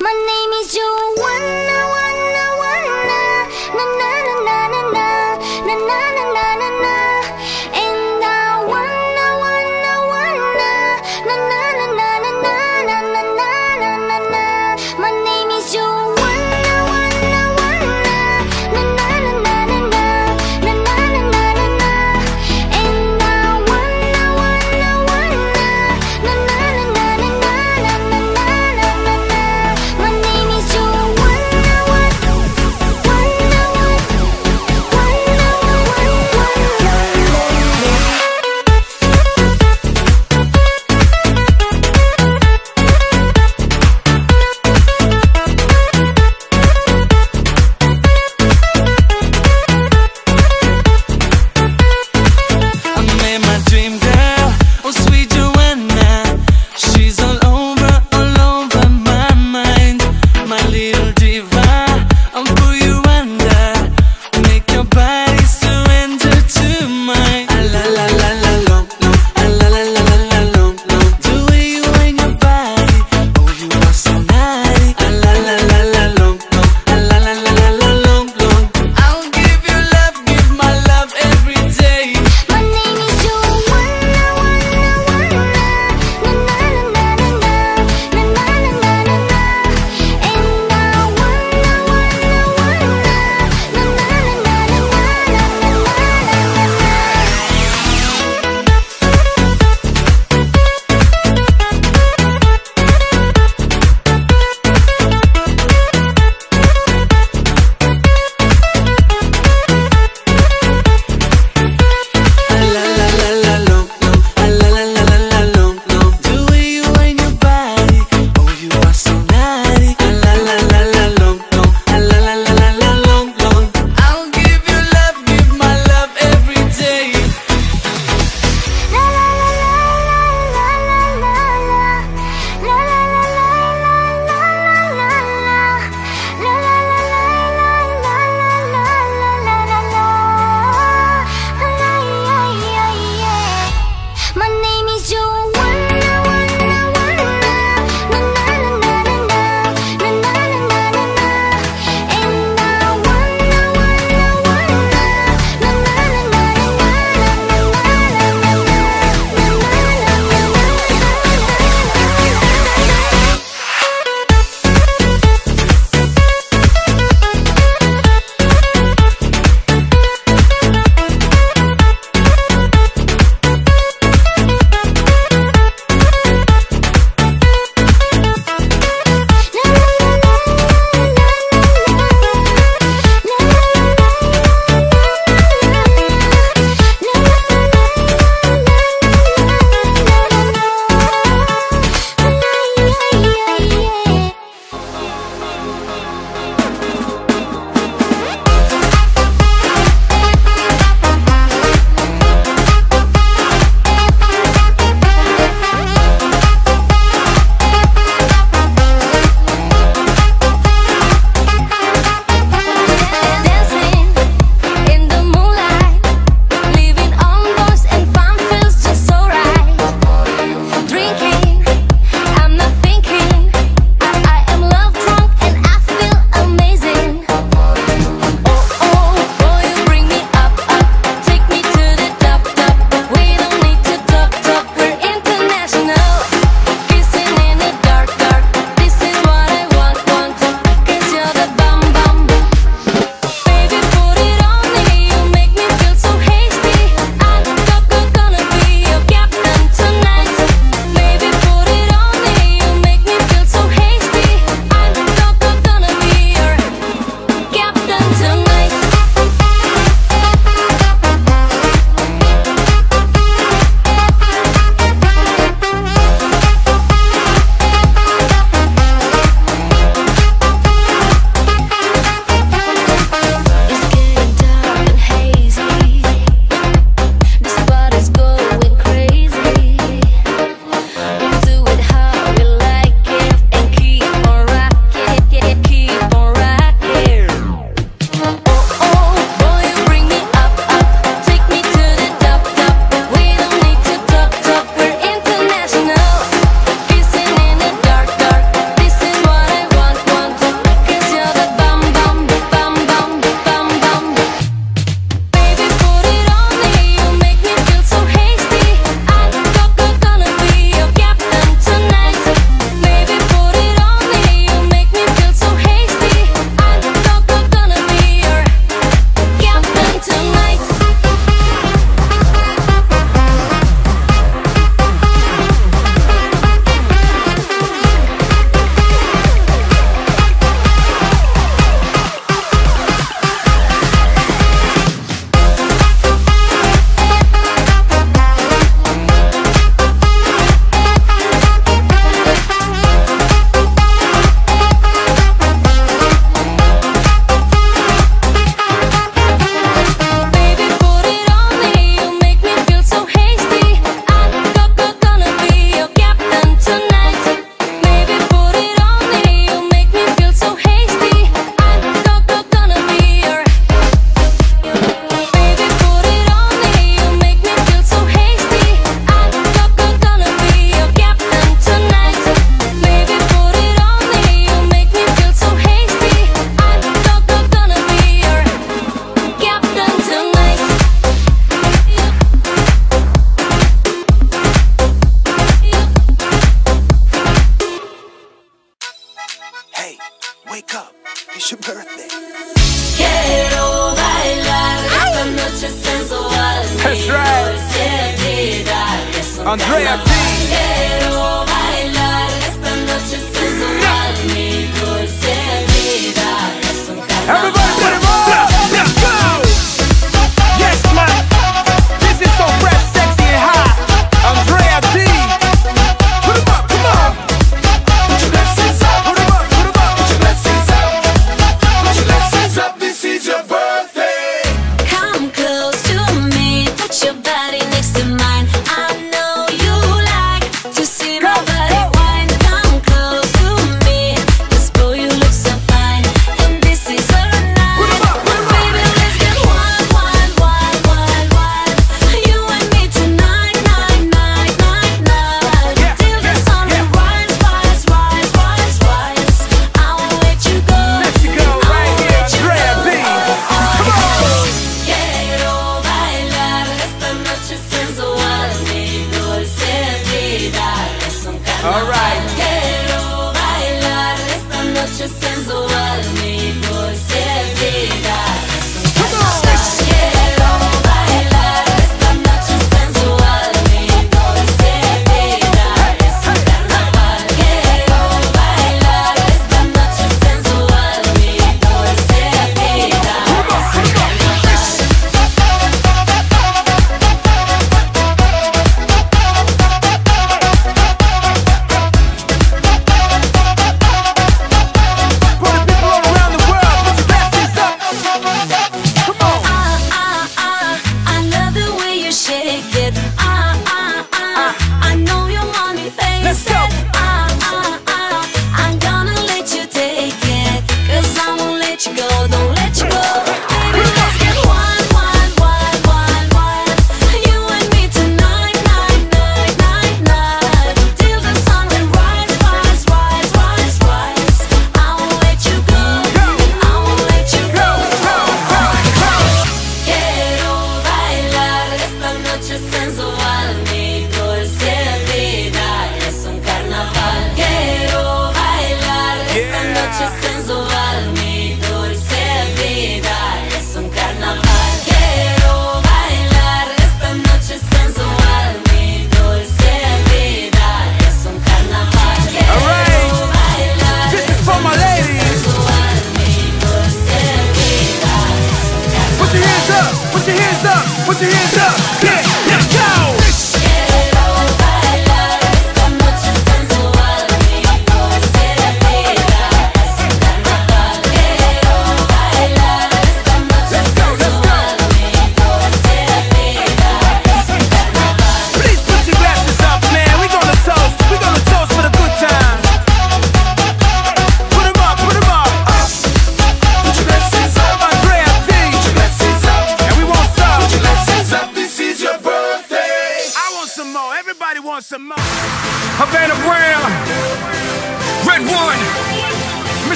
My name is Joanna,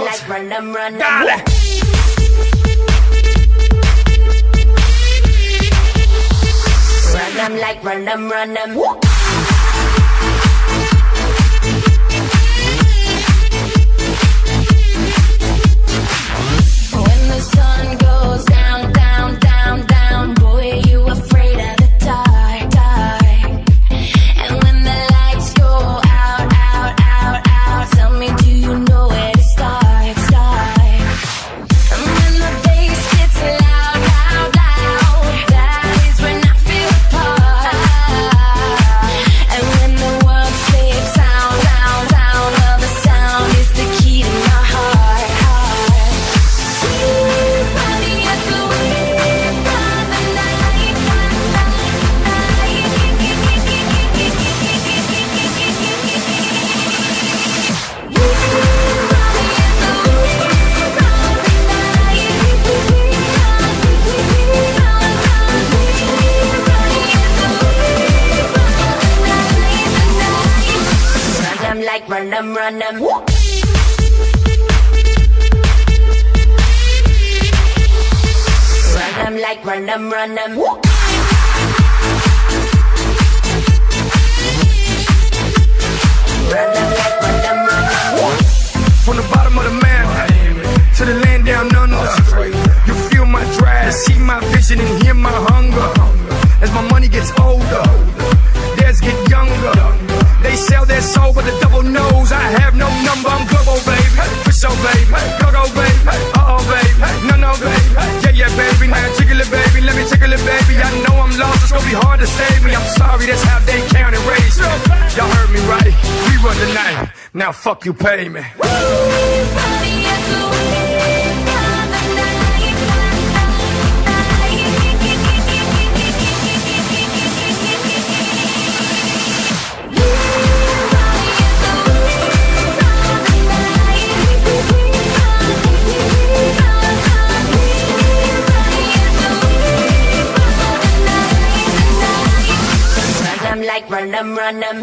girls. Dale. Run them like run them, run. run them, run them. Run them like run them, run them. Run them like run them, run them. From the bottom of the map to the land down under. You feel my drive, see my vision, and hear my hunger. As my money gets older, dads get younger. to save me. I'm sorry, that's how they count and raise me. Y'all heard me right. We run the night. Now fuck you, pay me. Woo! like run them, run them.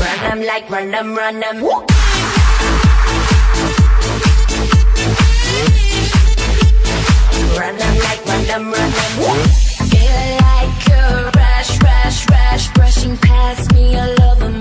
Run them like run them, run them. Run them like run them, run them. Feel like a rush, rush, rush, rushing past me all over me.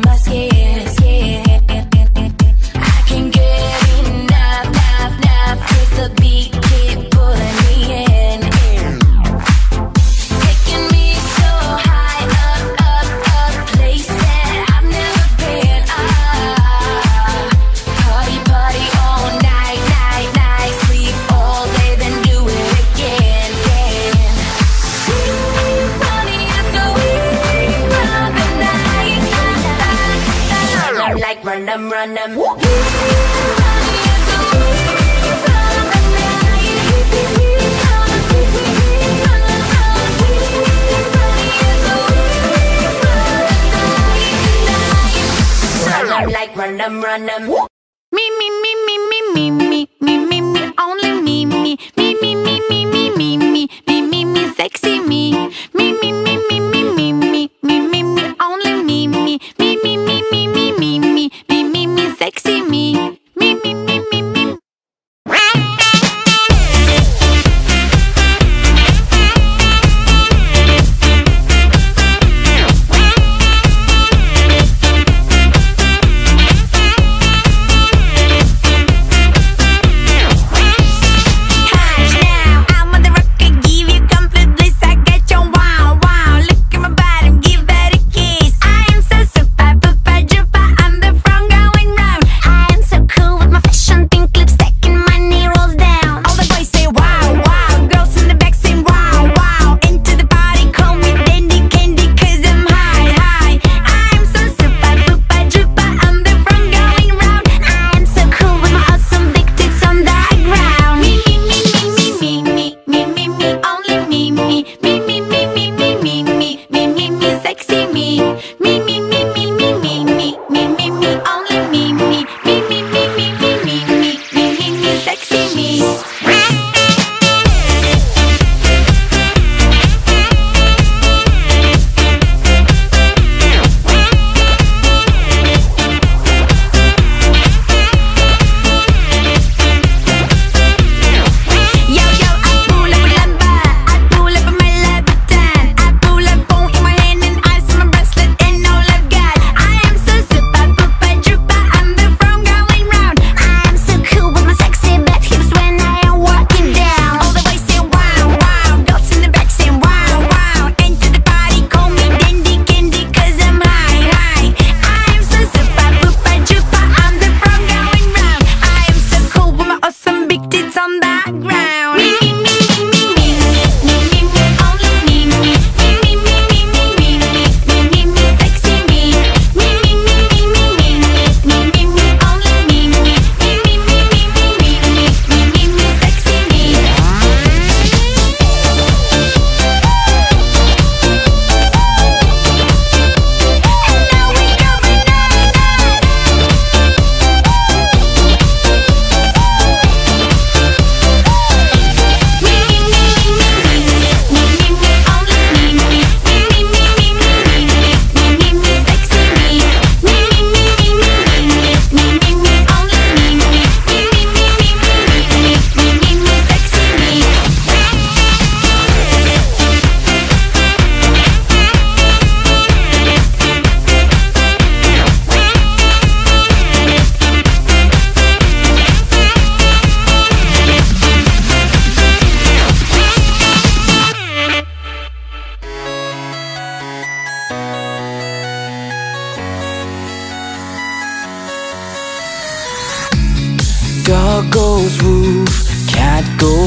them, run them. Me, me, me, me, me, me, me, me, me, me, only me, me, me, me, me, me, me.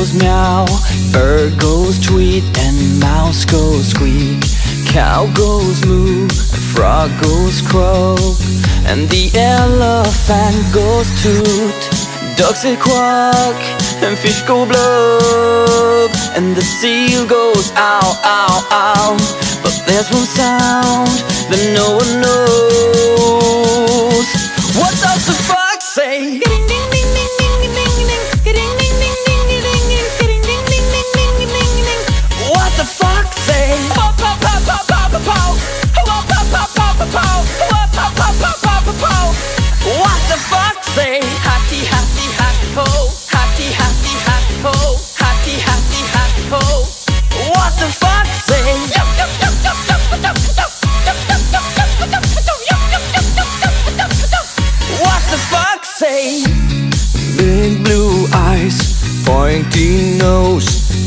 Goes meow, bird goes tweet, and mouse goes squeak. Cow goes moo, frog goes croak, and the elephant goes toot. Ducks say quack, and fish go blub, and the seal goes ow, ow, ow. But there's one sound that no one knows. What does the fox say?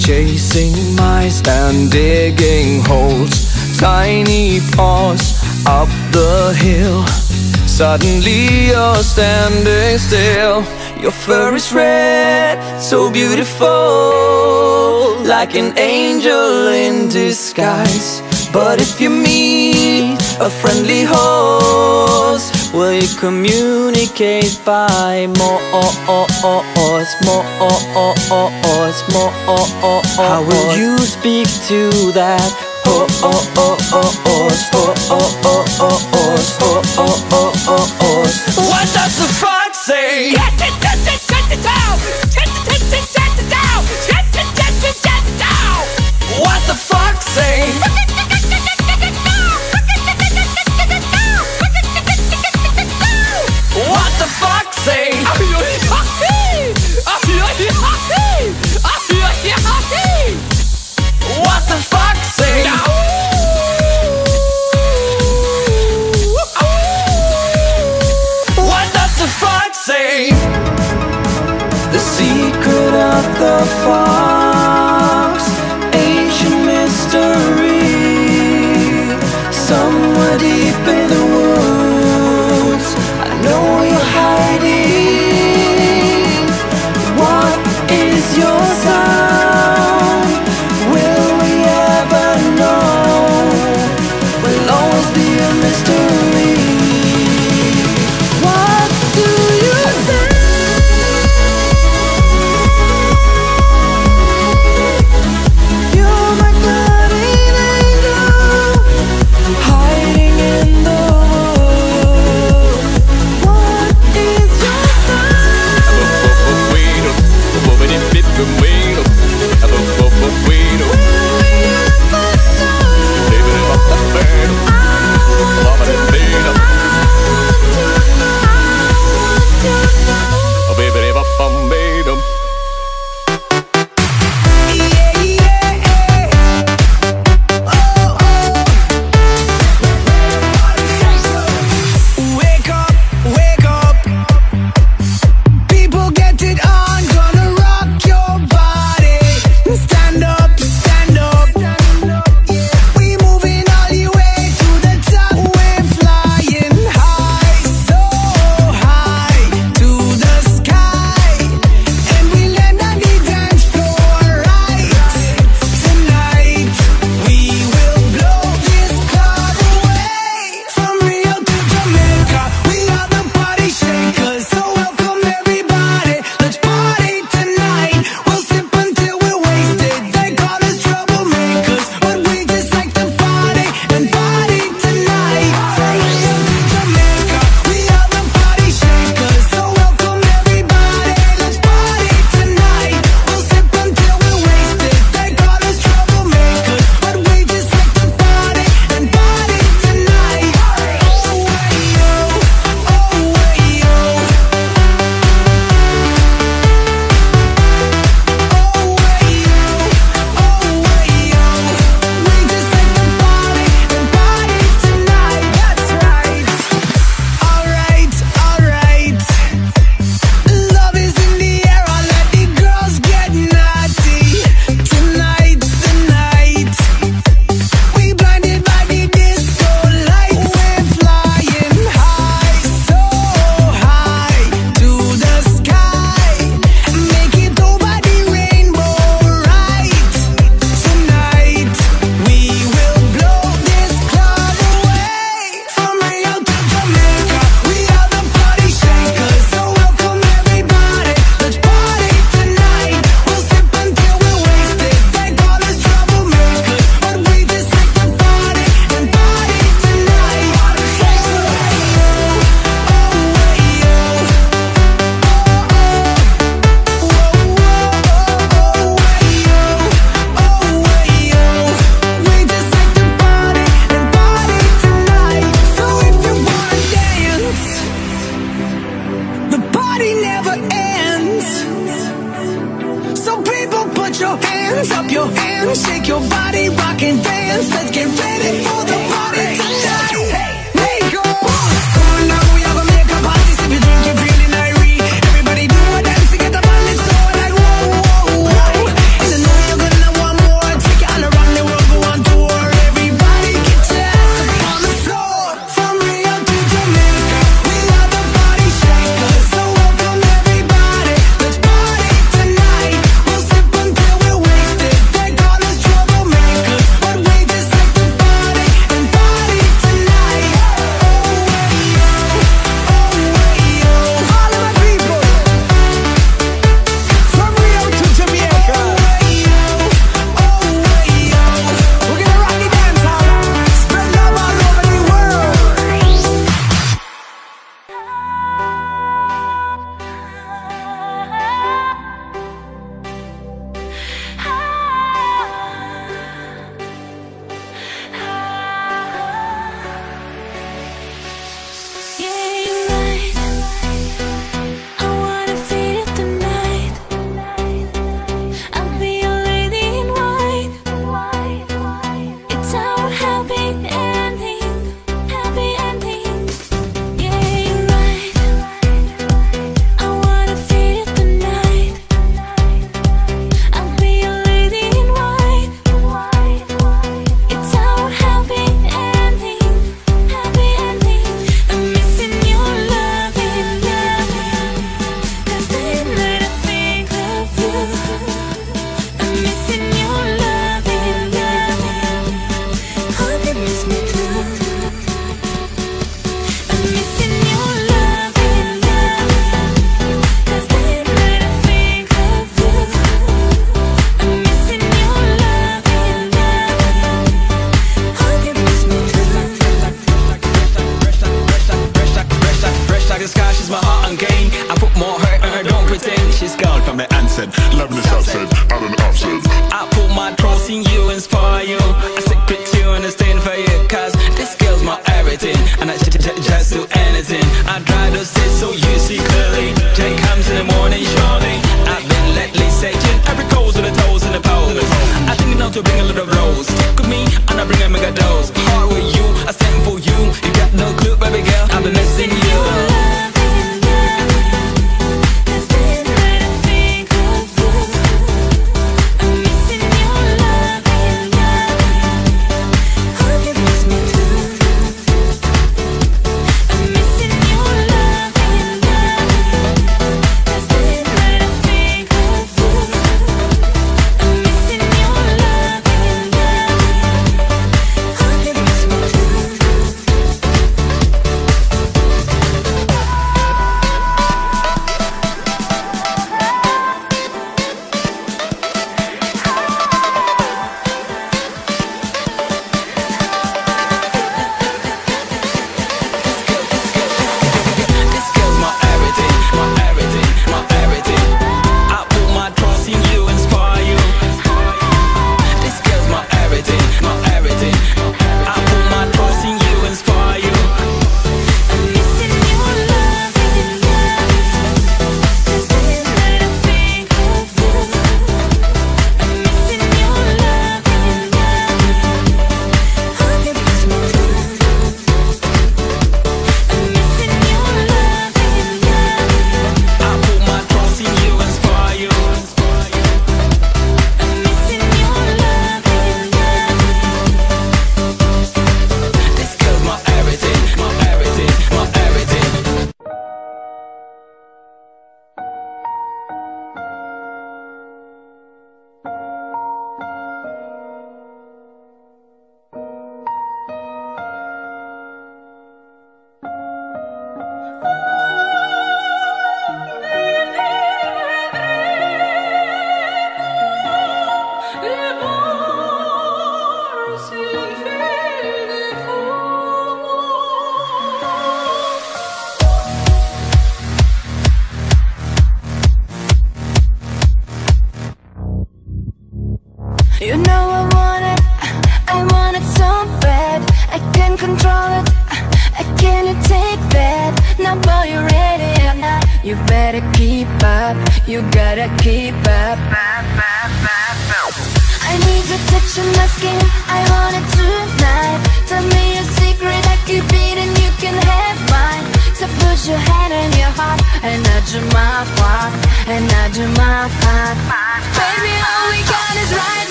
Chasing mice and digging holes. Tiny paws up the hill. Suddenly you're standing still. Your fur is red, so beautiful, like an angel in disguise. But if you meet a friendly horse, will you communicate by Morse? Morse? How will you speak to that horse?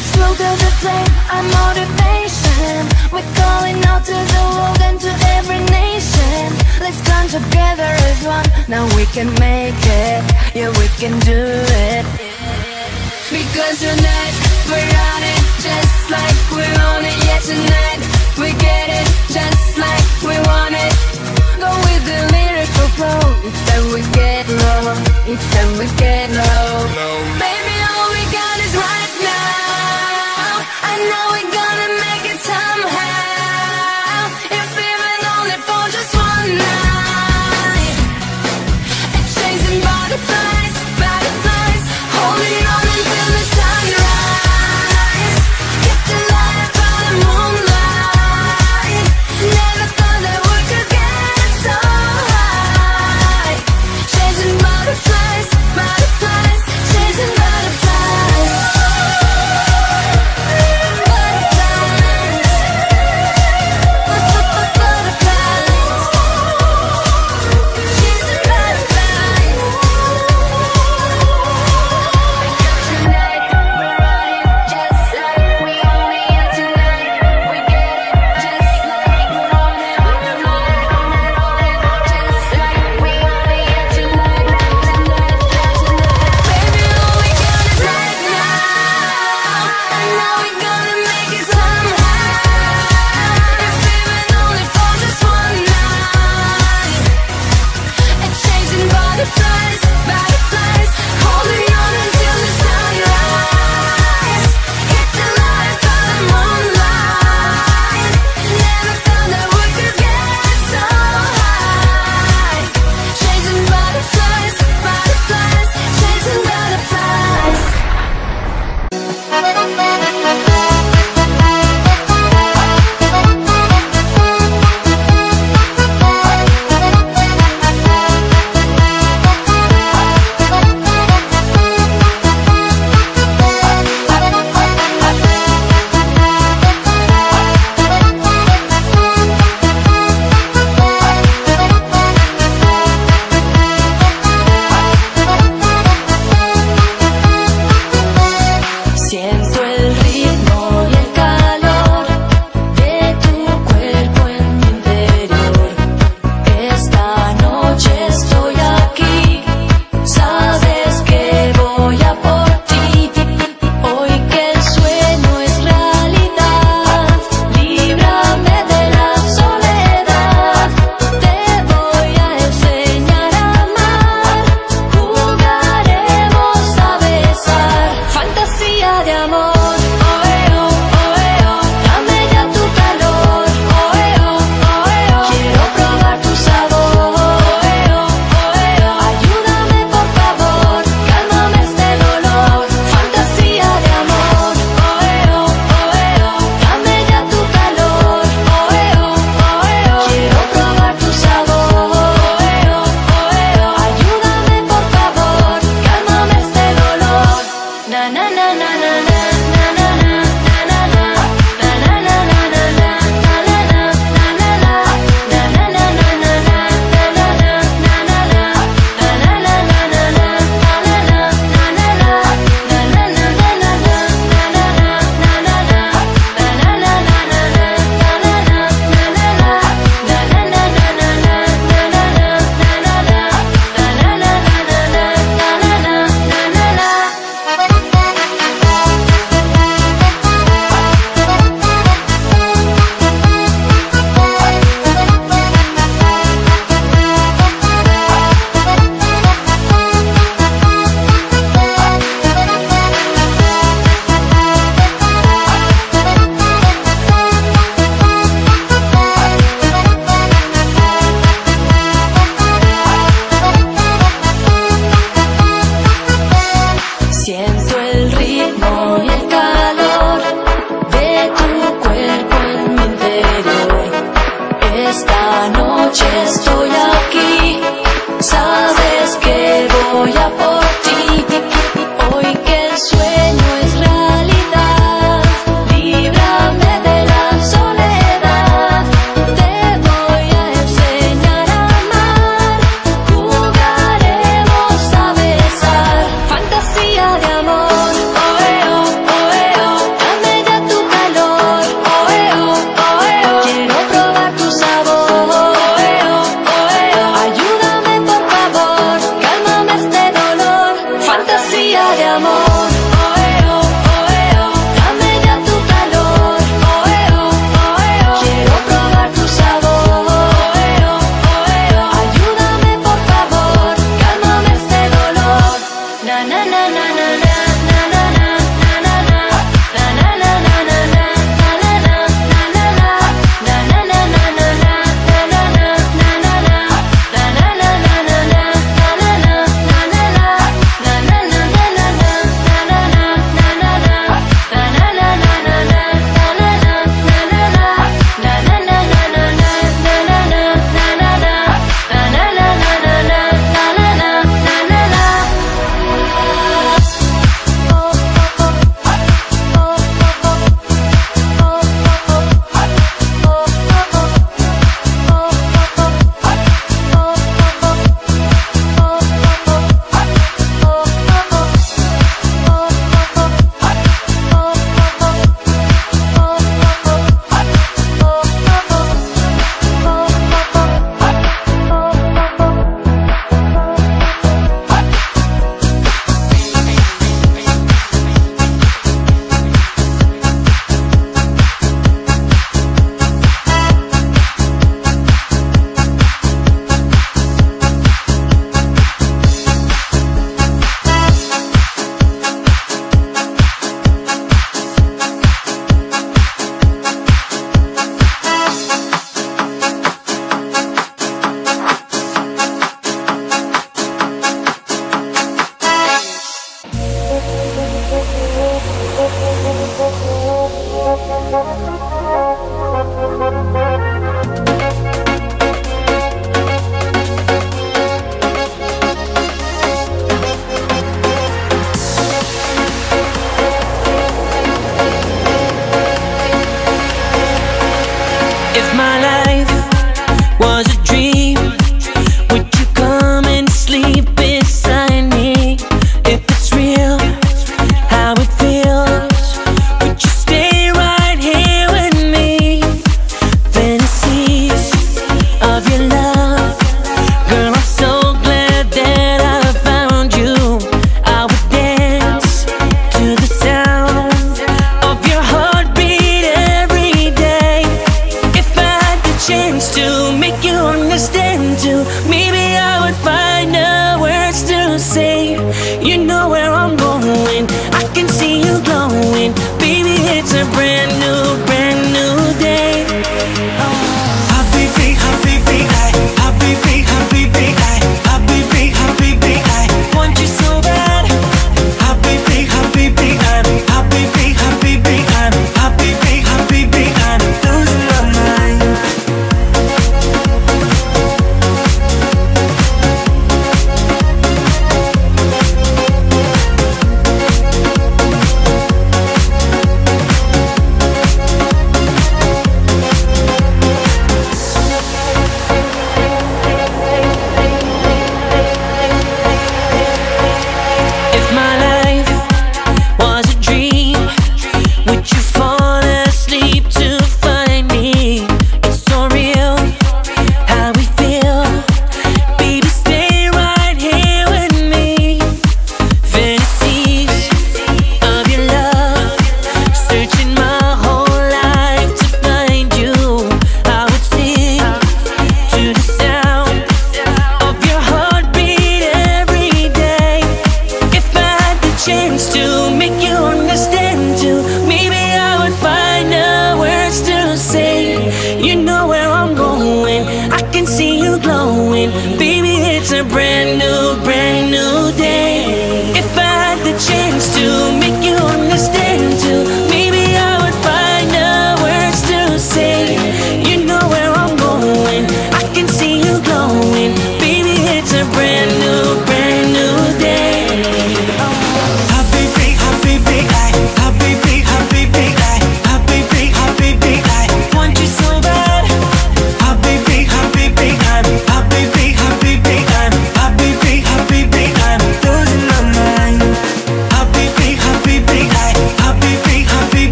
Music's full to the flame, our motivation. We're calling out to the world and to every nation. Let's come together as one. Now we can make it. Yeah, we can do it. Because tonight we're on it, just like we own it. Yeah, tonight we get it, just like we want it. Go with the lyrical flow. It's time we get low. It's time we get low. Baby, all we got is right. I know we're gonna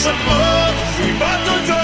some more. We about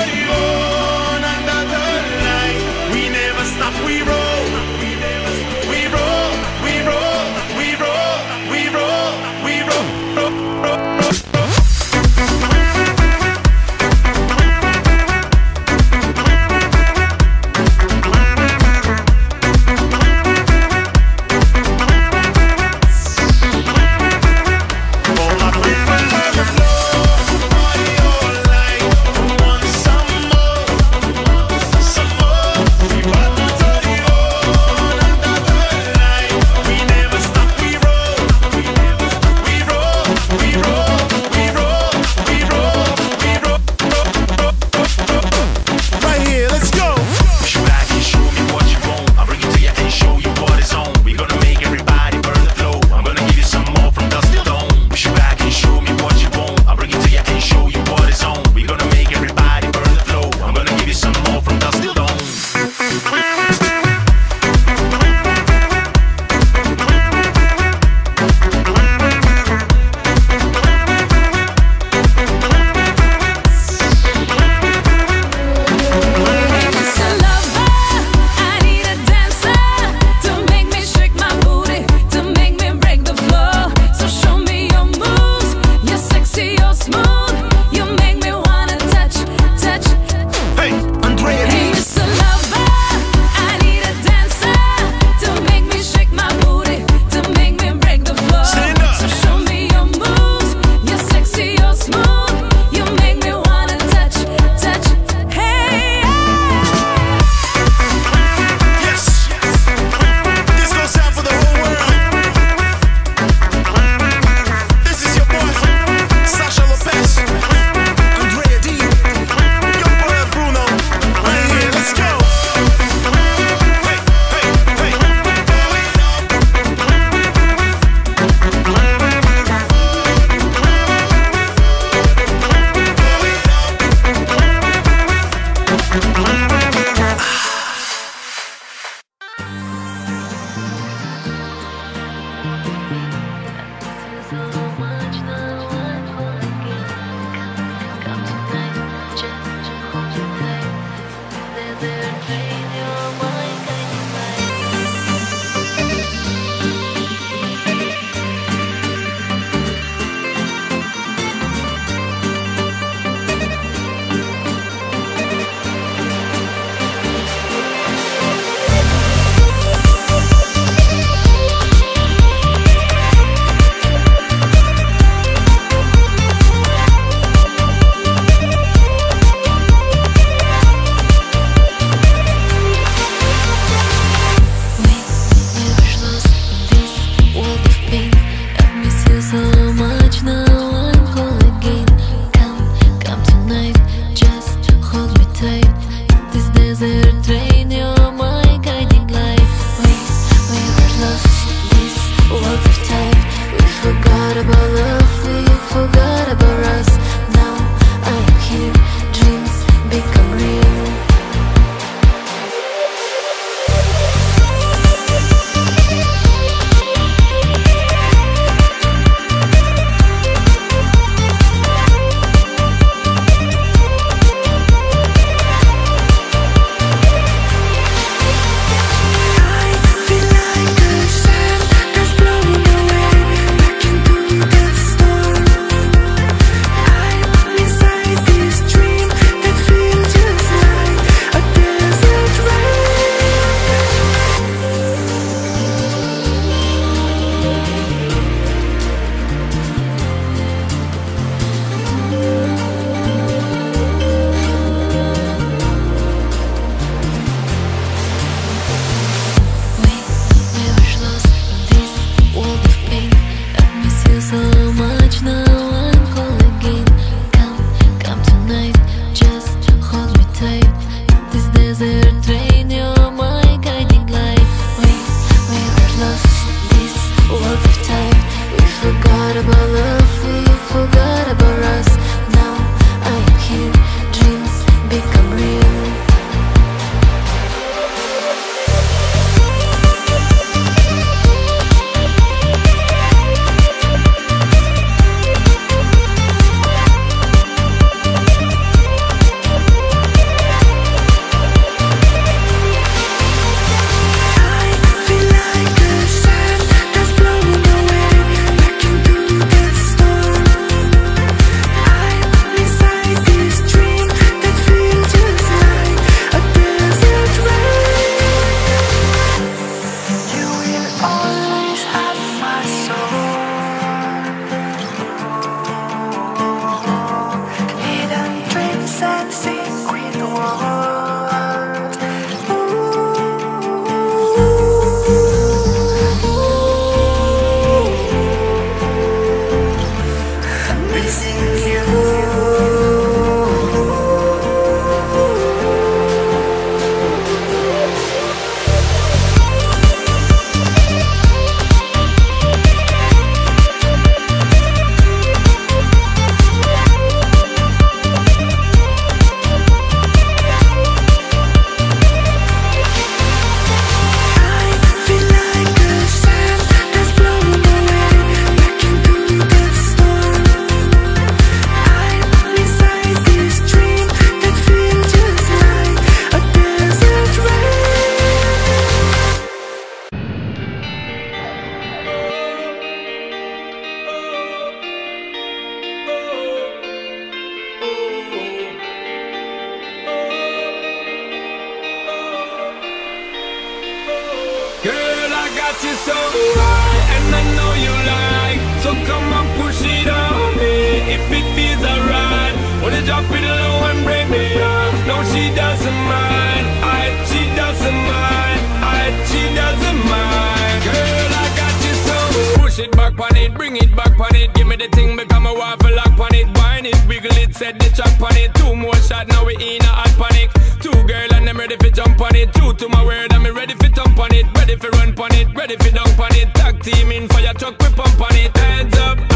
drop it low and break me off. No, she doesn't mind. I, she doesn't mind. I, she doesn't mind. Girl, I got you so. Push it back on it, bring it back on it. Give me the thing, become a waffle lock on it. Wine it, wiggle it, set the track on it. Two more shots now we in a hot panic. Two girl and I'm ready for jump on it. True to my word, I'm ready for jump on it. Ready for run on it, ready for dunk on it. Tag team in your truck, we pump on it. Hands up.